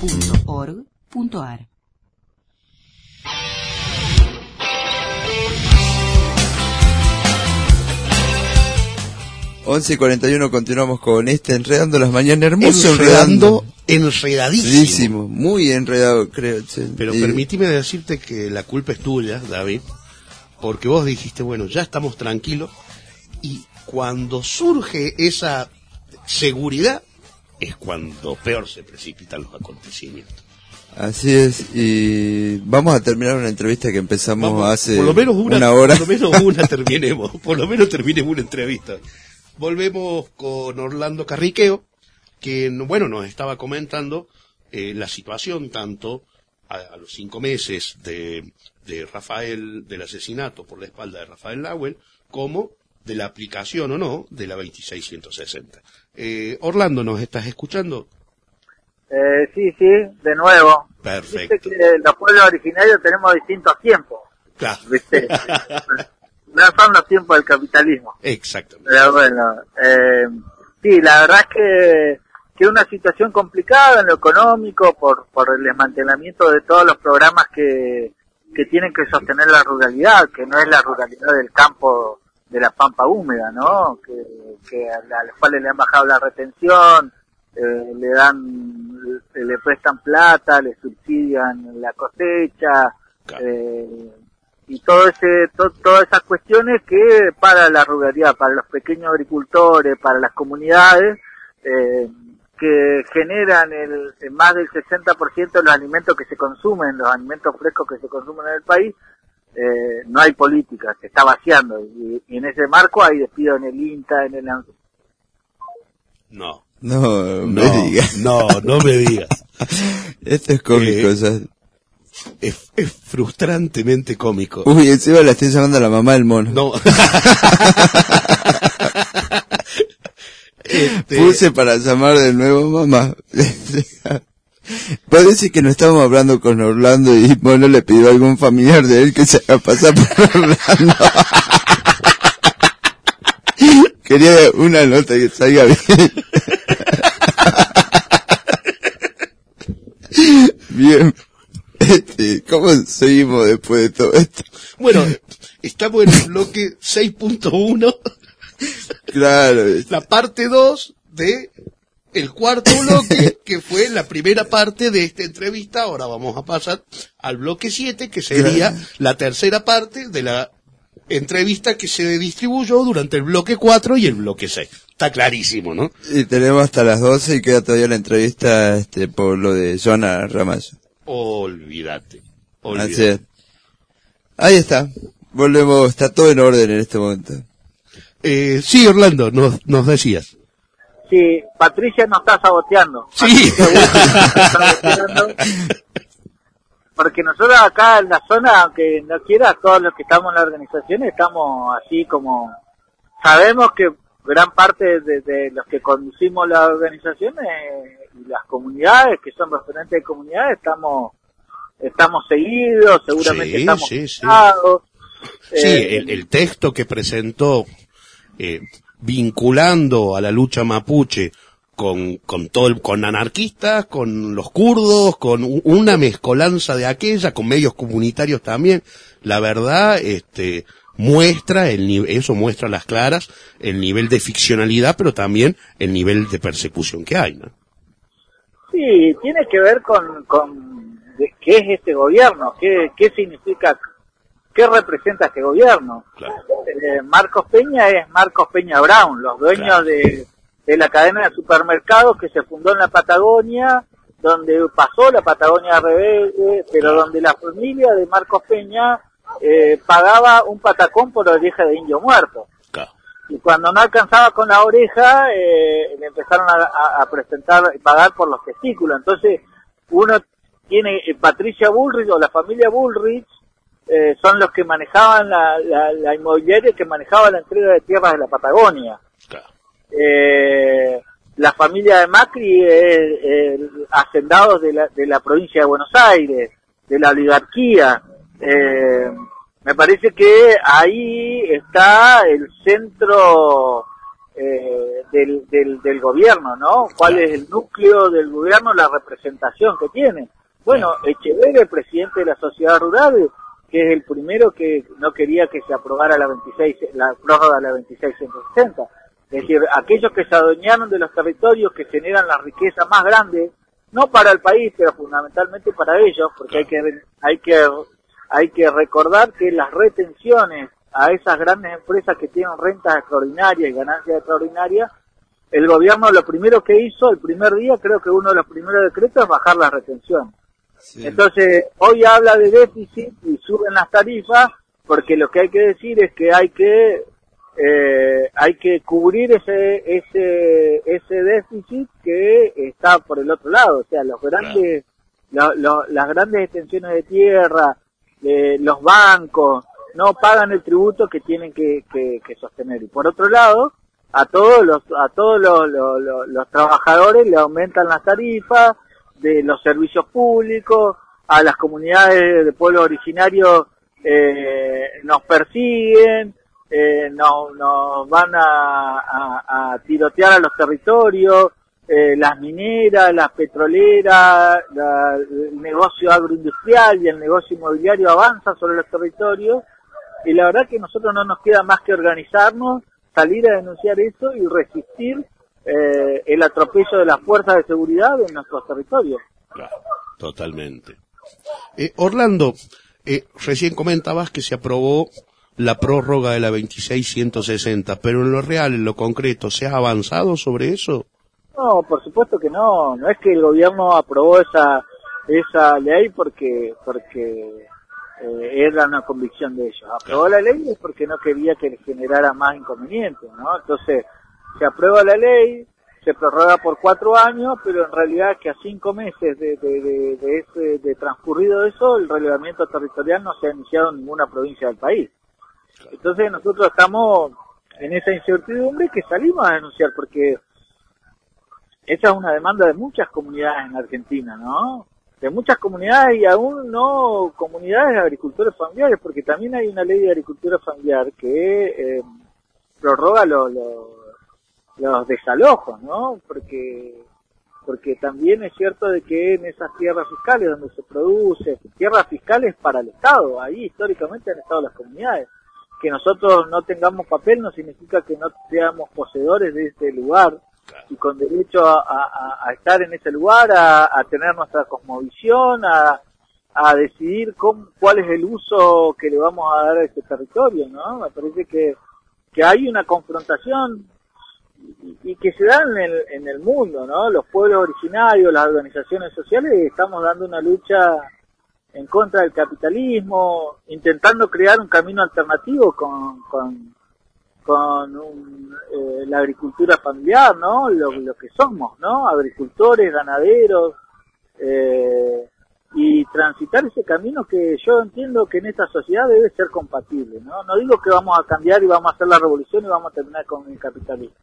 www.rnma.org.ar 11 y 41 continuamos con este Enredando las Mañanas. Hermoso enredando, enredadísimo. Muy enredado creo. Pero Y- permíteme decirte que la culpa es tuya, David, porque vos dijiste, bueno, ya estamos tranquilos, y cuando surge esa seguridad es cuando peor se precipitan los acontecimientos. Así es, y vamos a terminar una entrevista que empezamos Vamos, hace por lo menos una, hora. Por lo menos una terminemos. Por lo menos terminemos una entrevista. Volvemos con Orlando Carriqueo, que bueno nos estaba comentando eh, la situación tanto a, a los cinco meses de, de Rafael del asesinato por la espalda de Rafael Lawel como de la aplicación o no de la 26160. Eh, Orlando, ¿nos estás escuchando? Eh, sí, sí, de nuevo. Viste Perfecto. que los pueblos originarios tenemos distintos tiempos, Claro. ¿viste? no son los tiempos del capitalismo. Exactamente. Pero bueno, eh, sí, la verdad es que, que una situación complicada en lo económico por, por el desmantelamiento de todos los programas que, que tienen que sostener la ruralidad, que no es la ruralidad del campo de la pampa húmeda, ¿no? Que, que a, la- a los cuales le han bajado la retención, eh, le dan, le prestan plata, le subsidian la cosecha, Claro. eh, y todo ese, to- todas esas cuestiones que para la ruralidad, para los pequeños agricultores, para las comunidades, eh, que generan el, el más del 60% de los alimentos que se consumen, los alimentos frescos que se consumen en el país, eh, no hay política, se está vaciando. Y, y en ese marco hay despido en el INTA, en el. No. No, No, me digas. no, no me digas. Esto es cómico, Eh, o sea. Es, es frustrantemente cómico. Uy, encima la estoy llamando a la mamá del mono. No. Este, Puse para llamar de nuevo mamá. Puede decir que no estábamos hablando con Orlando y bueno le pidió a algún familiar de él que se haga pasar por Orlando. Quería una nota que salga bien. bien. Este, ¿Cómo seguimos después de todo esto? bueno, estamos en el bloque 6.1, Claro, la parte 2 de el cuarto bloque, que fue la primera parte de esta entrevista. Ahora vamos a pasar al bloque 7, que sería la tercera parte de la entrevista que se distribuyó durante el bloque 4 y el bloque 6. Está clarísimo, ¿no? y tenemos hasta las 12 y queda todavía la entrevista este, por lo de Joana Ramallo. Olvídate. Así olvídate. es. Ahí está. Volvemos, está todo en orden en este momento. Eh, sí, Orlando, nos, nos decías. Sí, Patricia nos está saboteando. Sí. Porque nosotros acá en la zona, aunque no quiera, todos los que estamos en la organización estamos así como... Sabemos que gran parte de, de los que conducimos la organización eh, y las comunidades, que son referentes de comunidades, estamos estamos seguidos, seguramente Sí, estamos sí, sí. Sí, Eh, el, el texto que presentó eh, vinculando a la lucha mapuche con, con todo el- con anarquistas, con los kurdos, con una mezcolanza de aquella, con medios comunitarios también. La verdad, este, muestra el eso muestra las claras el nivel de ficcionalidad, pero también el nivel de persecución que hay, ¿no? Sí, tiene que ver con, con qué es este gobierno, qué, qué significa, qué representa este gobierno. Claro. Eh, Marcos Peña es Marcos Peña Brown, los dueños Claro. de, de la cadena de supermercados que se fundó en la Patagonia, donde pasó la Patagonia rebelde, pero donde la familia de Marcos Peña eh, pagaba un patacón por oreja de indio muerto. Claro. Y cuando no alcanzaba con la oreja, eh, le empezaron a, a- a presentar y pagar por los testículos. Entonces, uno tiene eh, Patricia Bullrich o la familia Bullrich, eh, son los que manejaban la, la, la inmobiliaria que manejaba la entrega de tierras de la Patagonia. Claro. Eh, la familia de Macri es hacendados de la, de la provincia de Buenos Aires, de la oligarquía. Eh, me parece que ahí está el centro eh, del, del, del gobierno, ¿no? ¿Cuál es el núcleo del gobierno, la representación que tiene? Bueno, Echeverría, el presidente de la sociedad rural, que es el primero que no quería que se aprobara la 26, la prórroga de la 2660. Es decir, aquellos que se adueñaron de los territorios que generan la riqueza más grande, no para el país, pero fundamentalmente para ellos, porque hay que, hay que, hay que recordar que las retenciones a esas grandes empresas que tienen rentas extraordinarias y ganancias extraordinarias, el gobierno lo primero que hizo, el primer día, creo que uno de los primeros decretos es bajar la retención. Sí. Entonces, hoy habla de déficit y suben las tarifas porque lo que hay que decir es que hay que eh, hay que cubrir ese ese ese déficit que está por el otro lado, o sea, los grandes lo- lo- las grandes extensiones de tierra, eh, los bancos no pagan el tributo que tienen que, que, que sostener. Y por otro lado a todos los a todos los, los, los- los trabajadores le aumentan las tarifas de los servicios públicos a las comunidades de pueblos originarios eh, nos persiguen eh, nos, nos van a, tirotear a los territorios eh, las mineras, las petroleras, el negocio agroindustrial y el negocio inmobiliario avanza sobre los territorios. Y la verdad que nosotros no nos queda más que organizarnos, salir a denunciar eso y resistir eh, el atropello de las fuerzas de seguridad en nuestros territorios. Claro, totalmente. Eh, Orlando, eh, recién comentabas que se aprobó la prórroga de la 26160, pero en lo real, en lo concreto, ¿se ha avanzado sobre eso? No, por supuesto que no. No es que el gobierno aprobó esa esa ley porque porque eh, era una convicción de ellos. Aprobó la ley es porque no quería que generara más inconvenientes, ¿no? Entonces se aprueba la ley, se prorroga por cuatro años, pero en realidad que a cinco meses de, de, de, de ese, de transcurrido eso, el relevamiento territorial no se ha iniciado en ninguna provincia del país. Entonces nosotros estamos en esa incertidumbre que salimos a denunciar porque esa es una demanda de muchas comunidades en Argentina, ¿no? De muchas comunidades y aún no comunidades de agricultores familiares, porque también hay una ley de agricultura familiar que eh, prorroga lo- lo- los desalojos, ¿no? Porque porque también es cierto de que en esas tierras fiscales donde se produce, tierras fiscales para el Estado, ahí históricamente han estado las comunidades. Que nosotros no tengamos papel no significa que no seamos poseedores de este lugar y con derecho a, estar en ese lugar, a, tener nuestra cosmovisión, a, a decidir cuál es el uso que le vamos a dar a este territorio, ¿no? Me parece que, que hay una confrontación y, que se da en el, en el mundo, ¿no? Los pueblos originarios, las organizaciones sociales, estamos dando una lucha en contra del capitalismo, intentando crear un camino alternativo con, con, con un, eh, la agricultura familiar, ¿no? Lo, lo que somos, ¿no? Agricultores, ganaderos, eh, y transitar ese camino que yo entiendo que en esta sociedad debe ser compatible, ¿no? No digo que vamos a cambiar y vamos a hacer la revolución y vamos a terminar con el capitalismo.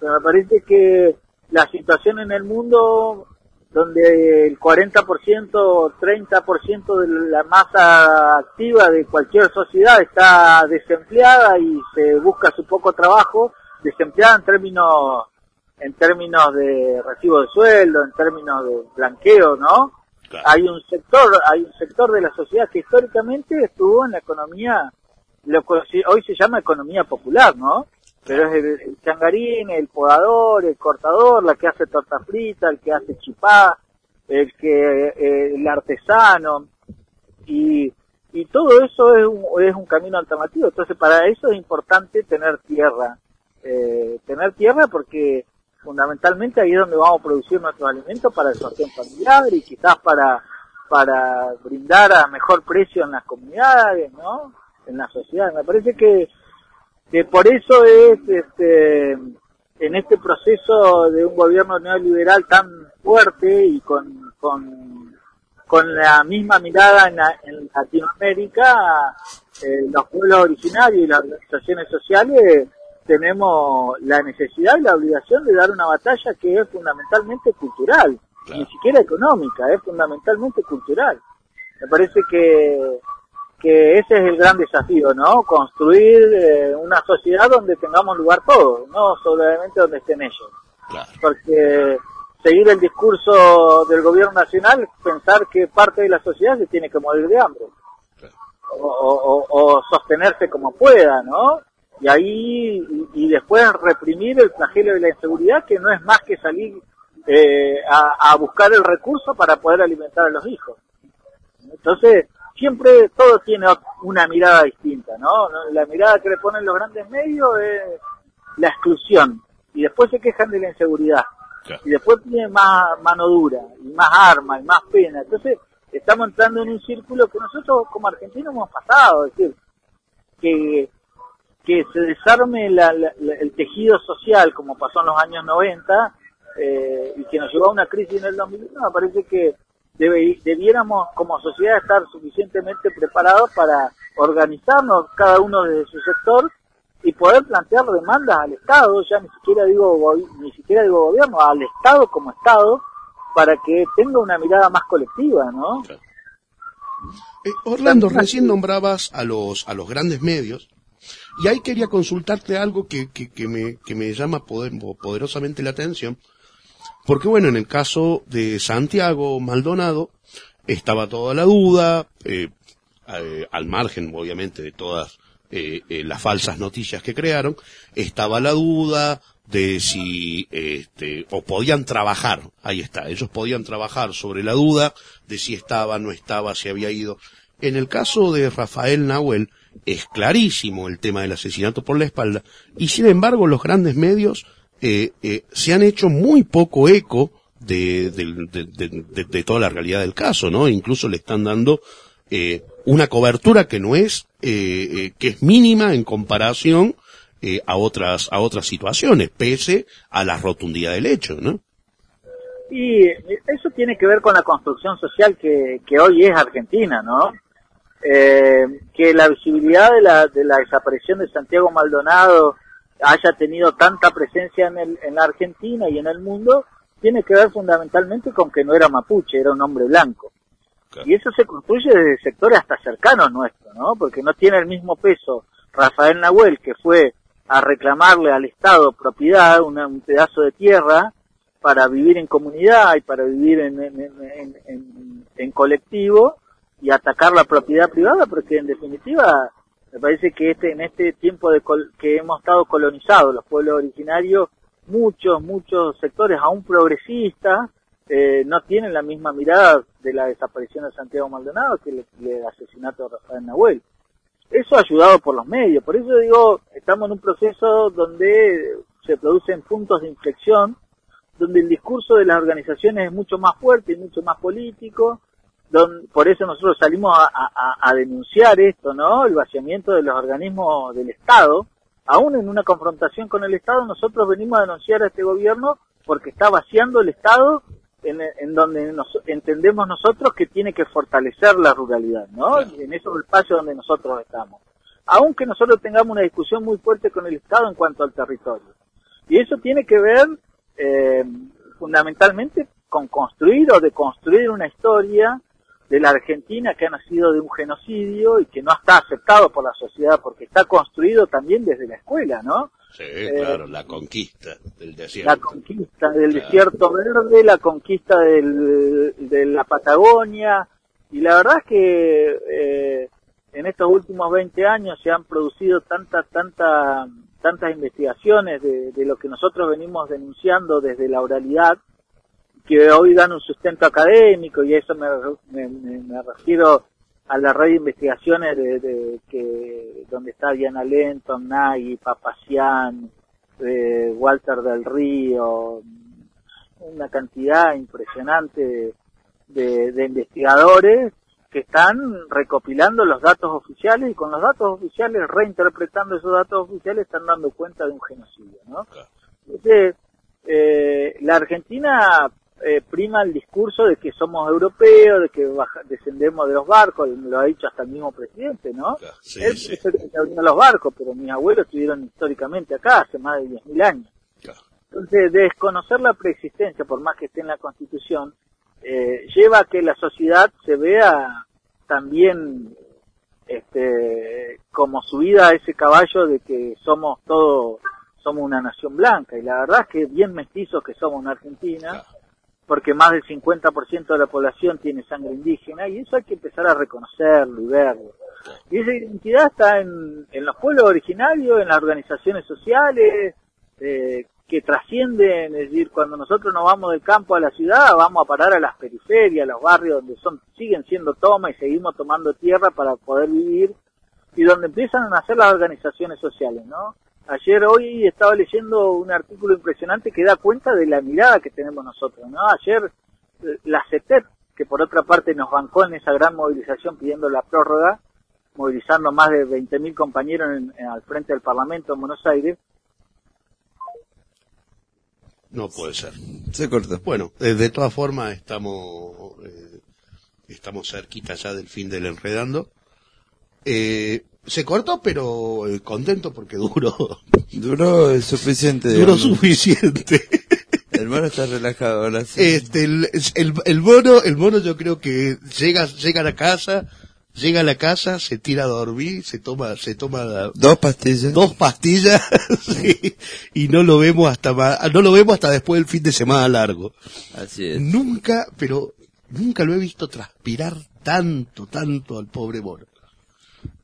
Pero me parece que la situación en el mundo donde el 40% o 30% de la masa activa de cualquier sociedad está desempleada y se busca su poco trabajo, desempleada en términos en términos de recibo de sueldo, en términos de blanqueo, ¿no? Claro. Hay un sector, hay un sector de la sociedad que históricamente estuvo en la economía, lo que hoy se llama economía popular, ¿no? Pero es el, changarín, el podador, el cortador, la que hace torta frita, el que hace chipá, el que eh, el artesano y y todo eso es un, es un camino alternativo. Entonces para eso es importante tener tierra, eh, tener tierra porque fundamentalmente ahí es donde vamos a producir nuestros alimentos para el sostén familiar y quizás para para brindar a mejor precio en las comunidades, ¿no? En la sociedad. Me parece que que por eso es este en este proceso de un gobierno neoliberal tan fuerte y con, con con la misma mirada en, la- en Latinoamérica, eh, los pueblos originarios y las organizaciones sociales tenemos la necesidad y la obligación de dar una batalla que es fundamentalmente cultural, Claro. ni siquiera económica, es fundamentalmente cultural. Me parece que, que ese es el gran desafío, ¿no? Construir eh, una sociedad donde tengamos lugar todos, no solamente donde estén ellos Claro. porque seguir el discurso del gobierno nacional es pensar que parte de la sociedad se tiene que morir de hambre Claro. o, o- o sostenerse como pueda, ¿no? Y ahí, y, y después reprimir el flagelo de la inseguridad, que no es más que salir eh, a, a buscar el recurso para poder alimentar a los hijos. Entonces, siempre todo tiene una mirada distinta, ¿no? La mirada que le ponen los grandes medios es la exclusión, y después se quejan de la inseguridad Claro. y después tiene más mano dura y más armas y más pena. Entonces estamos entrando en un círculo que nosotros como argentinos hemos pasado, es decir, que, que se desarme la- la- la- el tejido social como pasó en los años 90 eh, y que nos llevó a una crisis en el 2001, me parece que debe- debiéramos como sociedad estar suficientemente preparados para organizarnos cada uno desde su sector y poder plantear demandas al Estado, ya ni siquiera digo ni siquiera digo gobierno, al Estado como Estado, para que tenga una mirada más colectiva, ¿no? Eh, Orlando, recién nombrabas a los, a los grandes medios y ahí quería consultarte algo que, que, que me, que me llama poder- poderosamente la atención. Porque bueno, en el caso de Santiago Maldonado estaba toda la duda, eh, eh, al margen obviamente de todas eh, eh, las falsas noticias que crearon, estaba la duda de si, este, o podían trabajar, ahí está, ellos podían trabajar sobre la duda de si estaba, no estaba, si había ido. En el caso de Rafael Nahuel, es clarísimo el tema del asesinato por la espalda, y sin embargo los grandes medios eh, eh, se han hecho muy poco eco de, de- de- toda la realidad del caso, ¿no? Incluso le están dando eh, una cobertura que no es, eh, eh, que es mínima en comparación eh, a otras a otras situaciones, pese a la rotundidad del hecho, ¿no? Y eso tiene que ver con la construcción social que, que hoy es Argentina, ¿no? Que la visibilidad de la, de la desaparición de Santiago Maldonado haya tenido tanta presencia en, el, en la Argentina y en el mundo, tiene que ver fundamentalmente con que no era mapuche, era un hombre blanco. Claro. Y eso se construye desde sectores hasta cercanos nuestros, ¿no? Porque no tiene el mismo peso Rafael Nahuel, que fue a reclamarle al Estado propiedad, una- un pedazo de tierra, para vivir en comunidad y para vivir en, en, en- en- en colectivo y atacar la propiedad privada, porque en definitiva me parece que este en este tiempo de col- que hemos estado colonizados los pueblos originarios, muchos, muchos sectores aún progresistas eh, no tienen la misma mirada de la desaparición de Santiago Maldonado que el, asesinato de Rafael Nahuel. Eso ayudado por los medios, por eso digo, estamos en un proceso donde se producen puntos de inflexión, donde el discurso de las organizaciones es mucho más fuerte y mucho más político, don- por eso nosotros salimos a, a- a denunciar esto, ¿no? El vaciamiento de los organismos del Estado. Aún en una confrontación con el Estado, nosotros venimos a denunciar a este gobierno porque está vaciando el Estado en, en donde nos, entendemos nosotros que tiene que fortalecer la ruralidad, ¿no? Claro. En esos espacios donde nosotros estamos. Aunque nosotros tengamos una discusión muy fuerte con el Estado en cuanto al territorio. Y eso tiene que ver eh, fundamentalmente con construir o de construir una historia de la Argentina que ha nacido de un genocidio y que no está aceptado por la sociedad porque está construido también desde la escuela, ¿no? Sí, claro, la conquista del desierto. La conquista del Claro. desierto verde, la conquista del, de la Patagonia y la verdad es que eh, en estos últimos 20 años se han producido tantas, tantas, tantas investigaciones de, de lo que nosotros venimos denunciando desde la oralidad que hoy dan un sustento académico y a eso me, me, me- me refiero a la red de investigaciones de, de que donde está Diana Lenton, Nagy, Papacián, eh, Walter del Río, una cantidad impresionante de, de- de investigadores que están recopilando los datos oficiales y con los datos oficiales, reinterpretando esos datos oficiales, están dando cuenta de un genocidio, ¿no? Claro. Entonces, eh, la Argentina eh, prima el discurso de que somos europeos, de que baja- descendemos de los barcos, lo ha dicho hasta el mismo presidente, ¿no? Claro, sí, Él sí. es el que los barcos, pero mis abuelos estuvieron históricamente acá hace más de 10.000 años. Claro. Entonces, desconocer la preexistencia, por más que esté en la Constitución, eh, lleva a que la sociedad se vea también este, como subida a ese caballo de que somos todos, somos una nación blanca. Y la verdad es que bien mestizos que somos en Argentina, Claro. Porque más del 50% de la población tiene sangre indígena, y eso hay que empezar a reconocerlo y verlo. Y esa identidad está en, en los pueblos originarios, en las organizaciones sociales, eh, que trascienden, es decir, cuando nosotros nos vamos del campo a la ciudad, vamos a parar a las periferias, a los barrios donde son, siguen siendo toma y seguimos tomando tierra para poder vivir, y donde empiezan a nacer las organizaciones sociales, ¿no? Ayer, hoy estaba leyendo un artículo impresionante que da cuenta de la mirada que tenemos nosotros, ¿no? Ayer, eh, la CETEP, que por otra parte nos bancó en esa gran movilización pidiendo la prórroga, movilizando más de 20.000 compañeros en- en- al frente del Parlamento en Buenos Aires, No puede ser. Se cortó. Bueno, eh, de todas formas estamos eh, estamos cerquita ya del fin del enredando. Eh, se cortó, pero eh, contento porque duró Duró el suficiente. duró digamos. suficiente. El mono está relajado ahora sí. Este, el, el, el mono, el mono yo creo que llega, llega a la casa, llega a la casa, se tira a dormir, se toma, se toma Dos pastillas. dos pastillas sí, y no lo vemos hasta ma- no lo vemos hasta después del fin de semana largo. Así es. Nunca, pero nunca lo he visto transpirar tanto, tanto al pobre mono.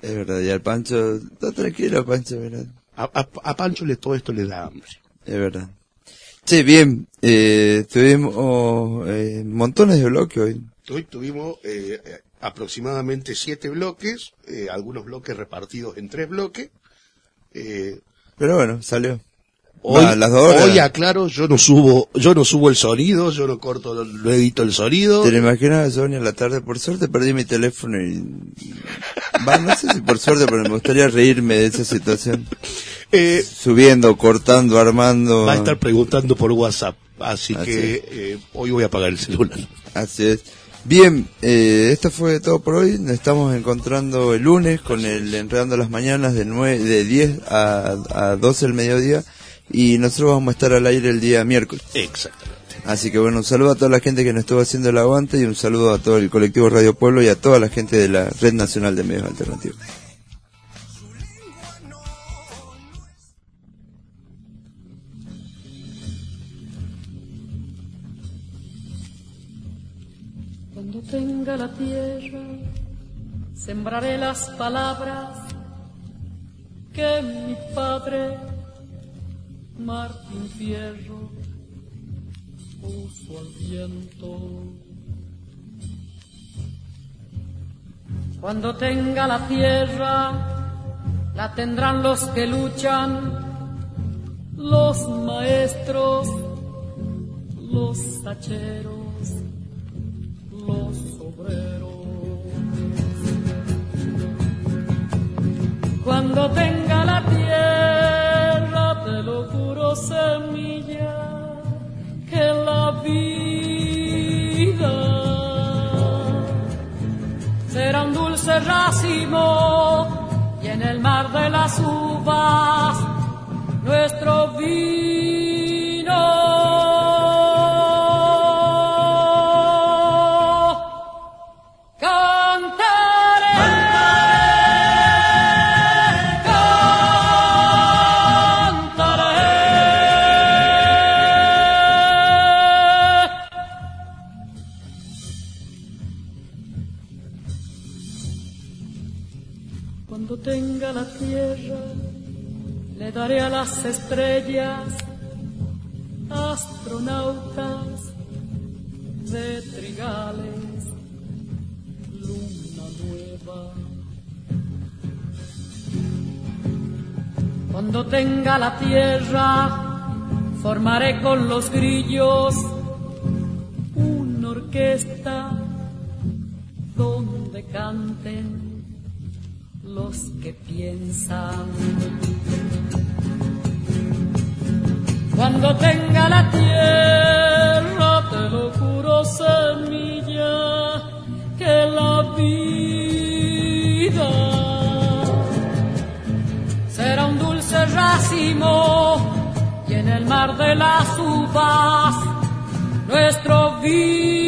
Es verdad. Y al Pancho. Está tranquilo, Pancho, mirá. A, a- a Pancho le todo esto le da hambre. Es verdad. Sí, bien. Eh, tuvimos eh, montones de bloques hoy. Hoy tuvimos eh, eh, aproximadamente siete bloques, eh, algunos bloques repartidos en tres bloques. Eh, Pero bueno, salió. Hoy, Va, las dos hoy aclaro, yo no subo, yo no subo el sonido, yo no corto, no edito el sonido. ¿Te lo imaginas, Sonia, a la tarde? Por suerte perdí mi teléfono y... No sé si por suerte, pero me gustaría reírme de esa situación. Eh, Subiendo, cortando, armando. va a estar preguntando por WhatsApp, así Así que es. eh, hoy voy a apagar el celular. Así es. Bien, eh, esto fue todo por hoy. Nos estamos encontrando el lunes con el Enredando las Mañanas de, 9, de 10 a, a 12 del mediodía. Y nosotros vamos a estar al aire el día miércoles. Exactamente. Así que bueno, un saludo a toda la gente que nos estuvo haciendo el aguante y un saludo a todo el colectivo Radio Pueblo y a toda la gente de la Red Nacional de Medios Alternativos. Cuando tenga la tierra, sembraré las palabras que mi padre, Martín Fierro, puso al viento. Cuando tenga la tierra, la tendrán los que luchan, los maestros, los hacheros los obreros. Cuando tenga la tierra, racimo y en el mar de las uvas nuestro vino. Cuando tenga la tierra, le daré a las estrellas astronautas de trigales, luna nueva. Cuando tenga la tierra, formaré con los grillos una orquesta donde canten los que piensan. Cuando tenga la tierra, te lo juro, semilla, que la vida será un dulce racimo y en el mar de las uvas nuestro vino.